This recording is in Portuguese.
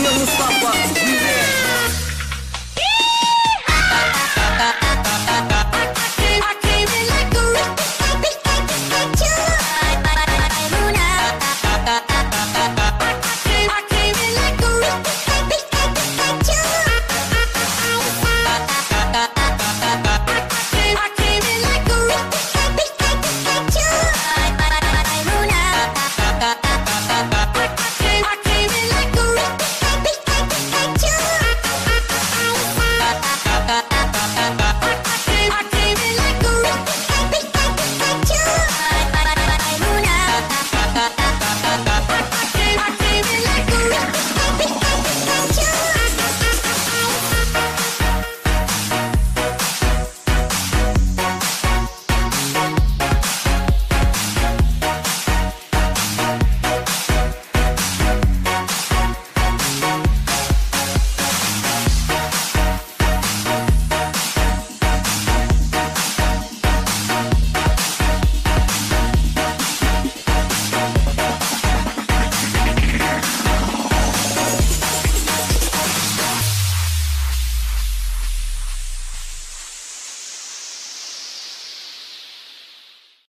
Não nos fala.